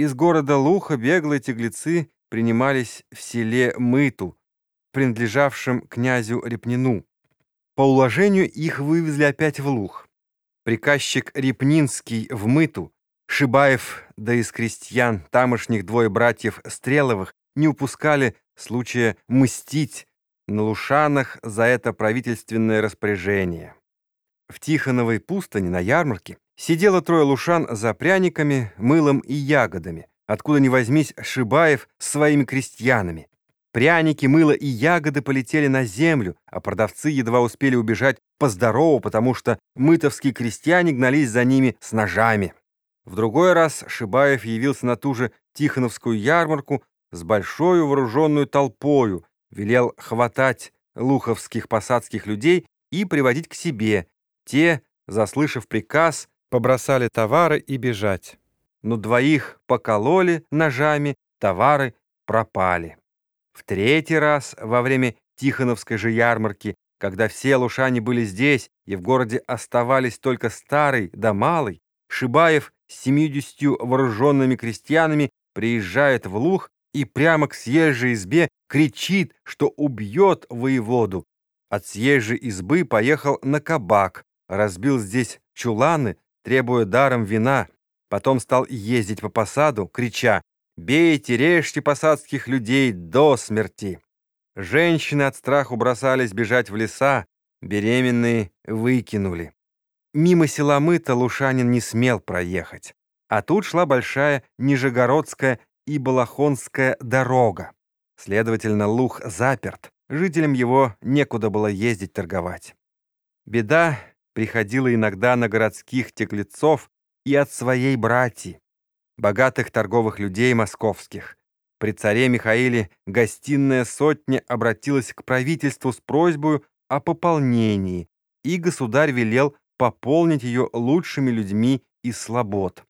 Из города Луха беглые теглецы принимались в селе Мыту, принадлежавшем князю Репнину. По уложению их вывезли опять в Лух. Приказчик Репнинский в Мыту, Шибаев, да из крестьян, тамошних двое братьев Стреловых, не упускали случая мстить на Лушанах за это правительственное распоряжение. В Тихоновой пустыне на ярмарке сидело трое лушан за пряниками, мылом и ягодами, откуда ни возьмись Шибаев с своими крестьянами. Пряники, мыло и ягоды полетели на землю, а продавцы едва успели убежать по здорову, потому что мытовские крестьяне гнались за ними с ножами. В другой раз Шибаев явился на ту же Тихоновскую ярмарку с большой вооруженную толпою, велел хватать луховских посадских людей и приводить к себе. Те, заслышав приказ, побросали товары и бежать. Но двоих покололи ножами, товары пропали. В третий раз, во время Тихоновской же ярмарки, когда все лушане были здесь и в городе оставались только старый да малый, Шибаев с семьюдесятью вооруженными крестьянами приезжает в Лух и прямо к съезжей избе кричит, что убьет воеводу. От съезжей избы поехал на кабак, разбил здесь чуланы, требуя даром вина, потом стал ездить по посаду, крича «Бейте, режьте посадских людей до смерти!» Женщины от страху бросались бежать в леса, беременные выкинули. Мимо села Мыта Лушанин не смел проехать, а тут шла большая Нижегородская и Балахонская дорога. Следовательно, Лух заперт, жителям его некуда было ездить торговать. Беда приходила иногда на городских теклецов и от своей братьи, богатых торговых людей московских. При царе Михаиле гостиная сотня обратилась к правительству с просьбой о пополнении, и государь велел пополнить ее лучшими людьми из слобод.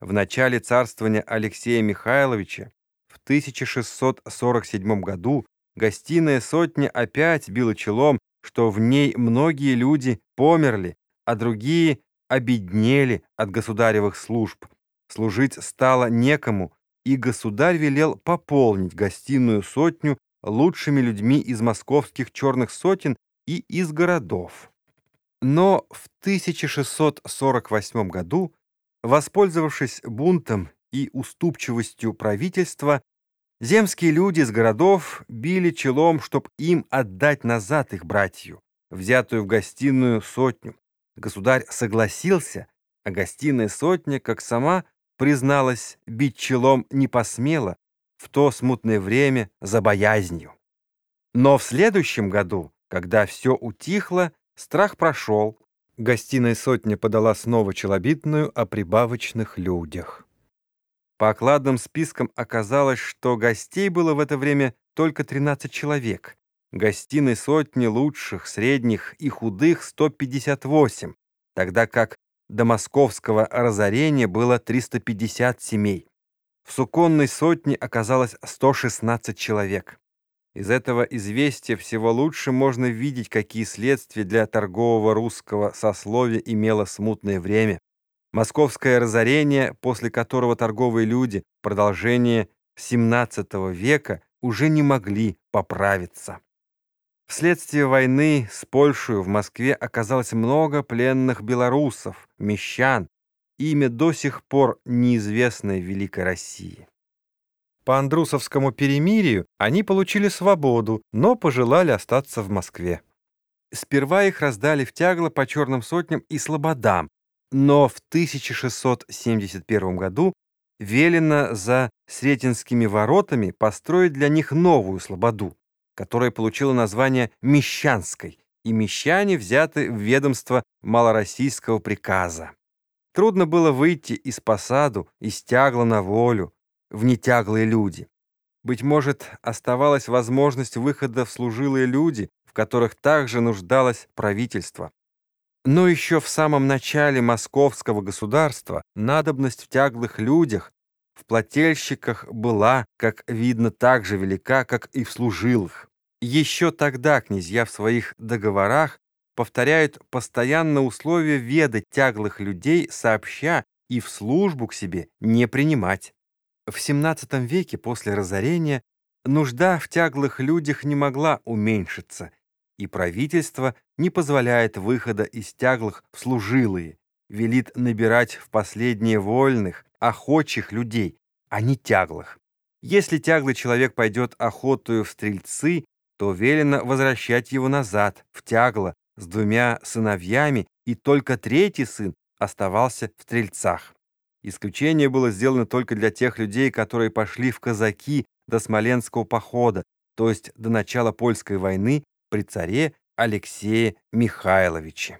В начале царствования Алексея Михайловича в 1647 году гостиная сотня опять била челом, что в ней многие люди померли, а другие обеднели от государевых служб. Служить стало некому, и государь велел пополнить гостиную сотню лучшими людьми из московских черных сотен и из городов. Но в 1648 году Воспользовавшись бунтом и уступчивостью правительства, земские люди из городов били челом, чтоб им отдать назад их братью, взятую в гостиную сотню. Государь согласился, а гостиная сотня, как сама призналась, бить челом не посмела в то смутное время за боязнью. Но в следующем году, когда все утихло, страх прошел, Гостиная сотня подала снова челобитную о прибавочных людях. По окладным спискам оказалось, что гостей было в это время только 13 человек. Гостиной сотни лучших, средних и худых 158, тогда как до московского разорения было 350 семей. В суконной сотне оказалось 116 человек. Из этого известия всего лучше можно видеть, какие следствия для торгового русского сословия имело смутное время. Московское разорение, после которого торговые люди продолжение XVII века уже не могли поправиться. Вследствие войны с Польшей в Москве оказалось много пленных белорусов, мещан, имя до сих пор неизвестное в Великой России. По Андрусовскому перемирию они получили свободу, но пожелали остаться в Москве. Сперва их раздали в тягло по черным сотням и слободам, но в 1671 году велено за Сретенскими воротами построить для них новую слободу, которая получила название Мещанской, и мещане взяты в ведомство малороссийского приказа. Трудно было выйти из посаду, из тягла на волю, в нетяглые люди. Быть может, оставалась возможность выхода в служилые люди, в которых также нуждалось правительство. Но еще в самом начале московского государства надобность в тяглых людях, в плательщиках была, как видно, так же велика, как и в служилых. Еще тогда князья в своих договорах повторяют постоянно условия ведать тяглых людей сообща и в службу к себе не принимать. В XVII веке после разорения нужда в тяглых людях не могла уменьшиться, и правительство не позволяет выхода из тяглых в служилые, велит набирать в последние вольных, охочих людей, а не тяглых. Если тяглый человек пойдет охотою в стрельцы, то велено возвращать его назад, в тягло, с двумя сыновьями, и только третий сын оставался в стрельцах. Исключение было сделано только для тех людей, которые пошли в казаки до Смоленского похода, то есть до начала польской войны при царе Алексее Михайловиче.